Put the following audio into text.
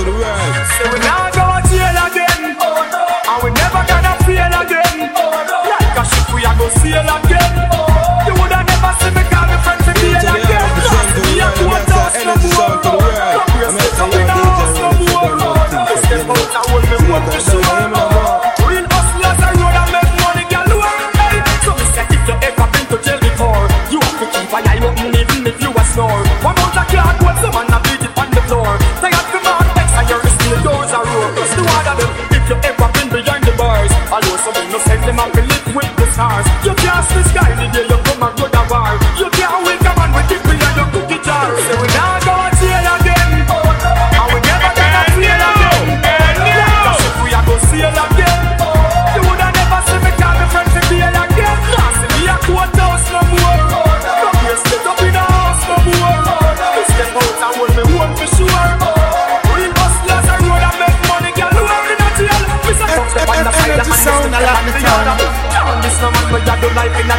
to the right. Say we not go to jail again. And we never gonna fail again. Like a ship we a go sail again. You woulda never see me call me friend to bail again. I'm representing Me the a quote That's no energy sound to the more. Come here, I'm step up in the house no more. the step out and hold me one for sure. Real hustlers are road money so me say if you ever been to jail before, you have to keep an eye open even if you a snore. One a beat it on the floor. And steel doors the them if you ever been behind the bars. Some send them up live with the stars. You can't sky you come and go to. You can't wake in a jail. We say come step on the side and this is the man the town. This no man but you do life in a